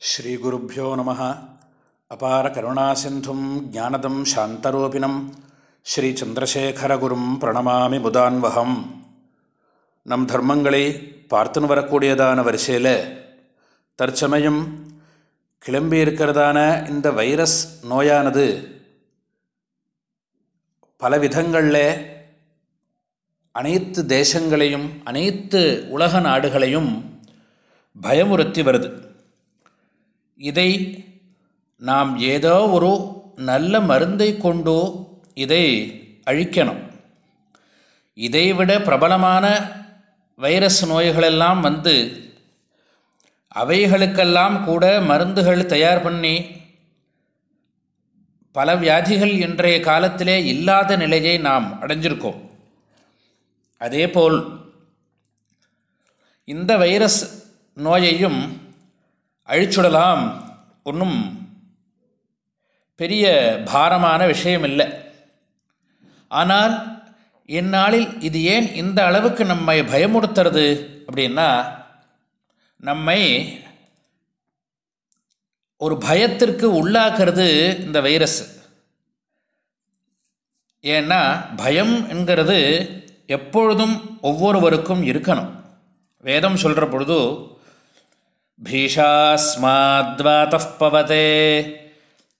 ஸ்ரீகுருப்போ நம அபார கருணாசிந்தும் ஜானதம் சாந்தரூபிணம். ஸ்ரீச்சந்திரசேகரகுரும் பிரணமாமி முதான்வகம் நம் தர்மங்களை பார்த்துன்னு வரக்கூடியதான வரிசையில் தற்சமயம் கிளம்பியிருக்கிறதான இந்த வைரஸ் நோயானது பல விதங்களில் அனைத்து தேசங்களையும் அனைத்து உலக நாடுகளையும் பயமுறுத்தி வருது. இதை நாம் ஏதோ ஒரு நல்ல மருந்தை கொண்டு இதை அழிக்கணும். இதைவிட பிரபலமான வைரஸ் நோய்களெல்லாம் வந்து அவைகளுக்கெல்லாம் கூட மருந்துகள் தயார் பண்ணி பல வியாதிகள் இன்றைய காலத்திலே இல்லாத நிலையை நாம் அடைஞ்சிருக்கோம். அதேபோல் இந்த வைரஸ் நோயையும் அழிச்சுடலாம். ஒன்றும் பெரிய பாரமான விஷயம் இல்லை ஆனால் இந்நாளில் இது ஏன் இந்த அளவுக்கு நம்மை பயமுறுத்துறது அப்படின்னா நம்மை ஒரு பயத்திற்கு உள்ளாக்குறது இந்த வைரஸ். ஏன்னா பயம் என்கிறது எப்பொழுதும் ஒவ்வொருவருக்கும் இருக்கணும். வேதம் சொல்கிற பொழுது भीषास्माद्वातः पवते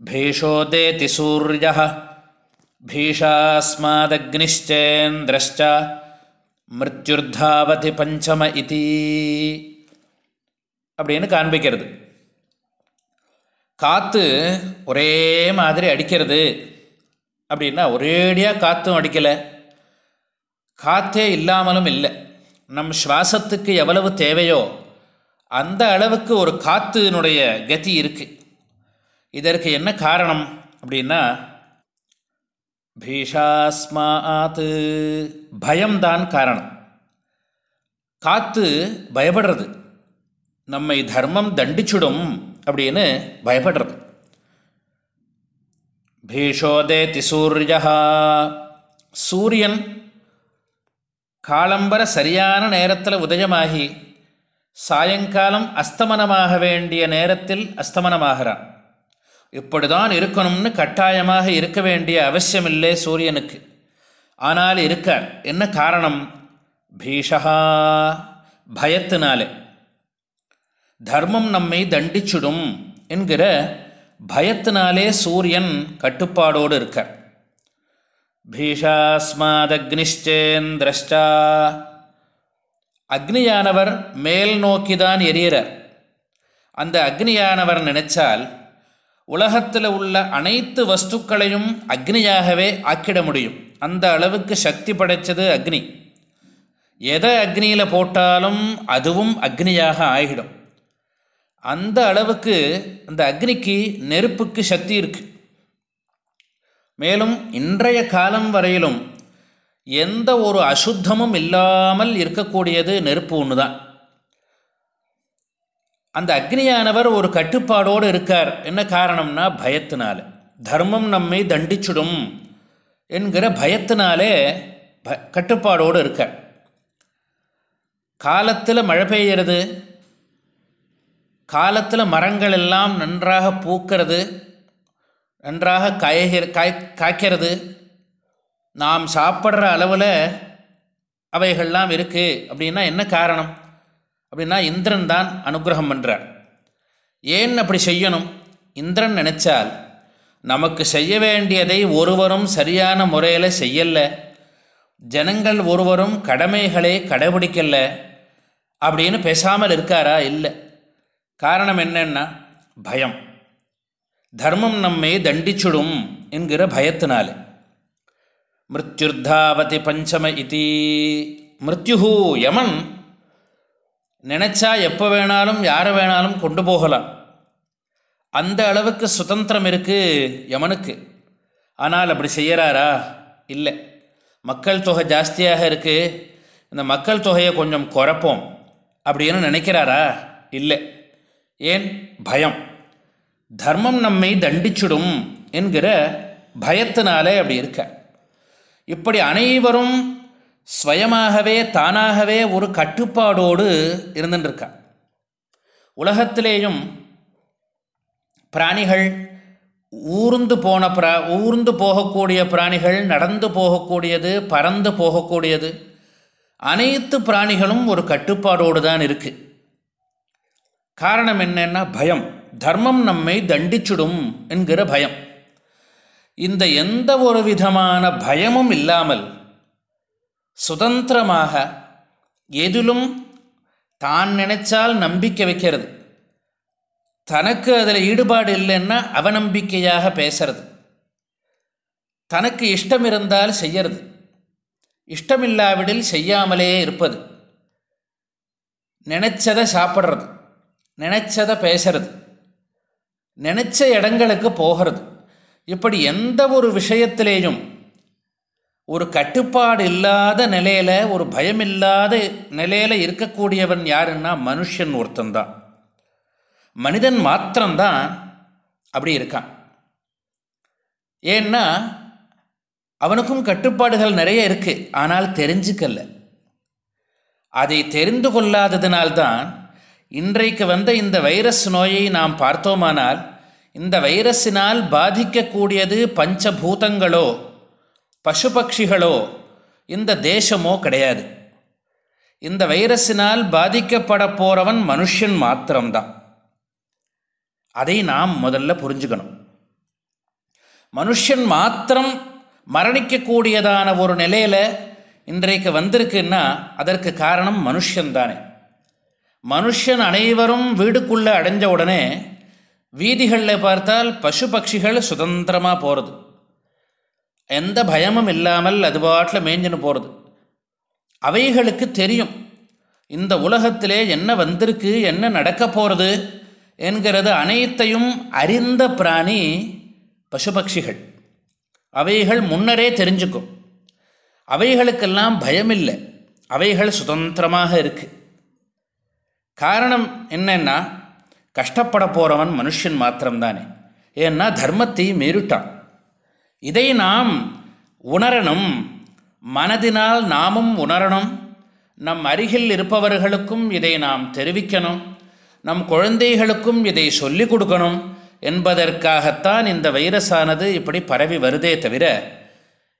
भीषोदेति सूर्यः भीषास्मादग्निश्चेन्द्रश्च மிருத்யுர்தாவதி பஞ்சம இதி அப்படின்னு காண்பிக்கிறது காற்று ஒரே மாதிரி அடிக்கிறது அப்படின்னா ஒரேடியாக காற்றும் அடிக்கலை காற்றே இல்லாமலும் இல்லை நம் சுவாசத்துக்கு எவ்வளவு தேவையோ அந்த அளவுக்கு ஒரு காற்றுனுடைய கதி இருக்குது இதற்கு என்ன காரணம் அப்படின்னா பீஷாஸ்மாத்து பயம்தான் காரணம். காற்று பயப்படுறது. நம்மை தர்மம் தண்டிச்சுடும் அப்படின்னு பயப்படுறது. பீஷோதே திசூர்யா சூரியன் காலம்பர சரியான நேரத்தில் உதயமாகி சாயங்காலம் அஸ்தமனமாக வேண்டிய நேரத்தில் அஸ்தமனமாகிறான். இப்படிதான் இருக்கணும்னு கட்டாயமாக இருக்க வேண்டிய அவசியமில்லை சூரியனுக்கு. ஆனால் இருக்கார் என்ன காரணம்? பீஷா பயத்தினாலே. தர்மம் நம்மை தண்டிச்சுடும் என்கிற பயத்தினாலே சூரியன் கட்டுப்பாடோடு இருக்கார் பீஷாஸ்மாதக்னிஷ்டேந்திரஷ்டா. அக்னியானவர் மேல் நோக்கிதான் எரியறார். அந்த அக்னியானவர் நினைச்சால் உலகத்தில் உள்ள அனைத்து வஸ்துக்களையும் அக்னியாகவே ஆக்கிட முடியும். அந்த அளவுக்கு சக்தி படைத்தது அக்னி. எதை அக்னியில் போட்டாலும் அதுவும் அக்னியாக ஆகிடும். அந்த அளவுக்கு அந்த அக்னிக்கு நெருப்புக்கு சக்தி இருக்குது மேலும் இன்றைய காலம் வரையிலும் எந்த ஒரு அசுத்தமும் இல்லாமல் இருக்கக்கூடியது நெருப்பு ஒன்று தான் அந்த அக்னியானவர் ஒரு கட்டுப்பாடோடு இருக்கார். என்ன காரணம்னா பயத்தினால. தர்மம் நம்மை தண்டிச்சுடும் என்கிற பயத்தினாலே ப கட்டுப்பாடோடு இருக்கார். காலத்தில் மழை பெய்கிறது காலத்தில் மரங்கள் எல்லாம் நன்றாக பூக்கிறது நன்றாக காய்கிற காய் காய்க்கிறது நாம் சாப்பிட்ற அளவில் அவைகள்லாம் இருக்குது அப்படின்னா என்ன காரணம்? அப்படின்னா இந்திரன் தான் அனுகிரகம் பண்ணுறார் ஏன் அப்படி செய்யணும்? இந்திரன் நினச்சால் நமக்கு செய்ய வேண்டியதை ஒருவரும் சரியான முறையில் செய்யலை. ஜனங்கள் ஒருவரும் கடமைகளை கடைபிடிக்கல. அப்படின்னு பேசாமல் இருக்காரா? இல்லை. காரணம் என்னென்னா பயம். தர்மம் நம்மை தண்டிச்சுடும் என்கிற பயத்தினாலே. மிருத்யுர்தாவதி பஞ்சம இதி மிருத்யுஹூ யமன் நினச்சா எப்போ வேணாலும் யாரை வேணாலும் கொண்டு போகலாம் அந்த அளவுக்கு சுதந்திரம் இருக்குது யமனுக்கு ஆனால் அப்படி செய்கிறாரா இல்லை। மக்கள் தொகை ஜாஸ்தியாக இருக்குது இந்த மக்கள் தொகையை கொஞ்சம் குறைப்போம். அப்படின்னு நினைக்கிறாரா? இல்லை. ஏன்? பயம். தர்மம் நம்மை தண்டிச்சுடும் என்கிற பயத்தினாலே அப்படி இருக்க. இப்படி அனைவரும் ஸ்வயமாகவே தானாகவே ஒரு கட்டுப்பாடோடு இருந்துட்டுருக்கா உலகத்திலேயும் பிராணிகள் ஊர்ந்து போன பிரா ஊர்ந்து போகக்கூடிய பிராணிகள் நடந்து போகக்கூடியது பறந்து போகக்கூடியது அனைத்து பிராணிகளும் ஒரு கட்டுப்பாடோடு தான் இருக்குது காரணம் என்னென்னா பயம். தர்மம் நம்மை தண்டிச்சுடும் என்கிற பயம். இந்த எந்த ஒரு விதமான பயமும் இல்லாமல் சுதந்திரமாக எதிலும் தான் நினைச்சால் நம்பிக்கை வைக்கிறது. தனக்கு அதில் ஈடுபாடு இல்லைன்னா அவநம்பிக்கையாக பேசுறது. தனக்கு இஷ்டம் இருந்தால் செய்யறது. இஷ்டமில்லாவிடில் செய்யாமலே இருப்பது. நினைச்சதை சாப்பிட்றது. நினைச்சதை பேசுறது. நினைச்ச இடங்களுக்கு போகிறது. இப்படி எந்த ஒரு விஷயத்திலேயும் ஒரு கட்டுப்பாடு இல்லாத நிலையில் ஒரு பயமில்லாத நிலையில் இருக்கக்கூடியவன் யாருன்னா மனுஷன் ஒருத்தந்தான் மனிதன் மாத்திரம்தான் அப்படி இருக்கான். ஏன்னா அவனுக்கும் கட்டுப்பாடுகள் நிறைய இருக்குது ஆனால் தெரிஞ்சுக்கல. அதை தெரிந்து கொள்ளாததினால்தான் இன்றைக்கு வந்த இந்த வைரஸ் நோயை நாம் பார்த்தோமானால் இந்த வைரஸினால் பாதிக்கக்கூடியது பஞ்சபூதங்களோ பசுபக்ஷிகளோ இந்த தேசமோ கிடையாது. இந்த வைரஸினால் பாதிக்கப்பட போகிறவன் மனுஷன் மாத்திரம்தான். அதை நாம் முதல்ல புரிஞ்சுக்கணும். மனுஷன் மாத்திரம் மரணிக்கக்கூடியதான ஒரு நிலையில் இன்றைக்கு வந்திருக்குன்னா அதற்கு காரணம் மனுஷன்தானே. மனுஷன் அனைவரும் வீடுக்குள்ளே அடைஞ்ச உடனே வீதிகளில் பார்த்தால் பசு பட்சிகள் சுதந்திரமாக போகிறது எந்த பயமும் இல்லாமல் அது பாட்டில் மேஞ்சின்னு போகிறது அவைகளுக்கு தெரியும் இந்த உலகத்திலே என்ன வந்திருக்கு என்ன நடக்க போகிறது என்கிறது அனைத்தையும் அறிந்த பிராணி பசு பட்சிகள் அவைகள் முன்னரே தெரிஞ்சுக்கும். அவைகளுக்கெல்லாம் பயமில்லை. அவைகள் சுதந்திரமாக இருக்குது காரணம் என்னென்னா கஷ்டப்பட போகிறவன் மனுஷன் மாத்திரம்தானே? ஏன்னா தர்மத்தை மீறிட்டான். இதை நாம் உணரணும். மனதினால் நாமும் உணரணும். நம் அருகில் இருப்பவர்களுக்கும் இதை நாம் தெரிவிக்கணும். நம் குழந்தைகளுக்கும் இதை சொல்லிக் கொடுக்கணும் என்பதற்காகத்தான் இந்த வைரஸானது இப்படி பரவி வருதே தவிர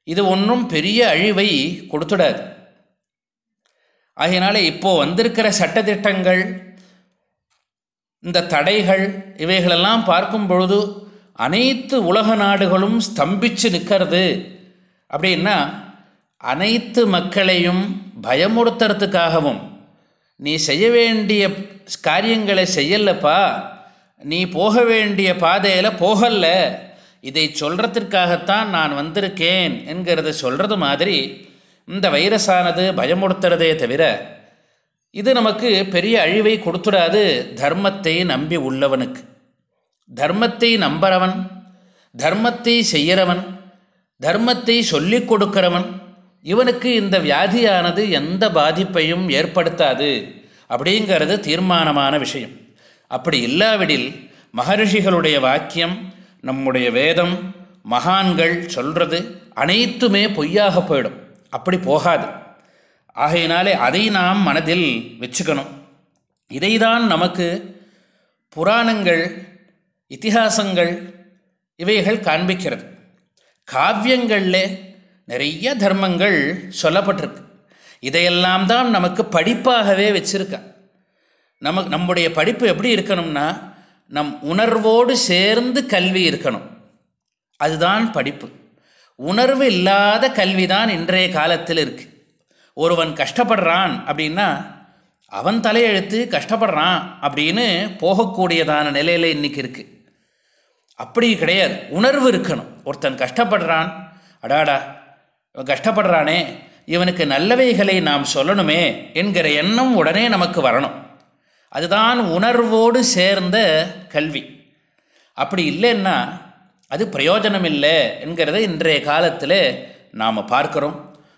இது ஒன்றும் பெரிய அழிவை கொடுத்துடாது. அதனால் இப்போது வந்திருக்கிற சட்டத்திட்டங்கள் இந்த தடைகள் இவைகளெல்லாம் பார்க்கும் பொழுது அனைத்து உலக நாடுகளும் ஸ்தம்பிச்சு நிற்கிறது. அப்படின்னா அனைத்து மக்களையும் பயமுறுத்துறதுக்காகவும் நீ செய்ய வேண்டிய காரியங்களை செய்யலப்பா நீ போக வேண்டிய பாதையில் போகல இதை சொல்கிறதுக்காகத்தான் நான் வந்திருக்கேன் என்கிறத சொல்கிறது மாதிரி இந்த வைரஸானது பயமுறுத்துறதே தவிர இது நமக்கு பெரிய அழிவை கொடுத்துடாது தர்மத்தை நம்பி உள்ளவனுக்கு. தர்மத்தை நம்புறவன் தர்மத்தை செய்கிறவன் தர்மத்தை சொல்லிக் கொடுக்கிறவன் இவனுக்கு இந்த வியாதியானது எந்த பாதிப்பையும் ஏற்படுத்தாது அப்படிங்கிறது தீர்மானமான விஷயம். அப்படி இல்லாவிடில் மகர்ஷிகளுடைய வாக்கியம் நம்முடைய வேதம் மகான்கள் சொல்கிறது அனைத்துமே பொய்யாக போயிடும். அப்படி போகாது. ஆகையினாலே அதை நாம் மனதில் வச்சுக்கணும். இதைதான் நமக்கு புராணங்கள் இத்திஹாசங்கள் இவைகள் காண்பிக்கிறது. காவியங்களில் நிறைய தர்மங்கள் சொல்லப்பட்டிருக்கு. இதையெல்லாம் தான் நமக்கு படிப்பாகவே வச்சுருக்கா. நமக்கு நம்முடைய படிப்பு எப்படி இருக்கணும்னா நம் உணர்வோடு சேர்ந்து கல்வி இருக்கணும். அதுதான் படிப்பு. உணர்வு இல்லாத கல்வி தான் இன்றைய காலத்தில் இருக்குது ஒருவன் கஷ்டப்படுறான் அப்படின்னா அவன் தலையெழுத்து கஷ்டப்படுறான் அப்படின்னு போகக்கூடியதான நிலையில் இன்றைக்கி இருக்குது அப்படி கிடையாது. உணர்வு இருக்கணும். ஒருத்தன் கஷ்டப்படுறான் அடாடா இவன் கஷ்டப்படுறானே இவனுக்கு நல்லவைகளை நாம் சொல்லணுமே என்கிற எண்ணம் உடனே நமக்கு வரணும். அதுதான் உணர்வோடு சேர்ந்த கல்வி. அப்படி இல்லைன்னா அது பிரயோஜனம் இல்லை என்கிறத இன்றைய காலத்தில் நாம் பார்க்குறோம்.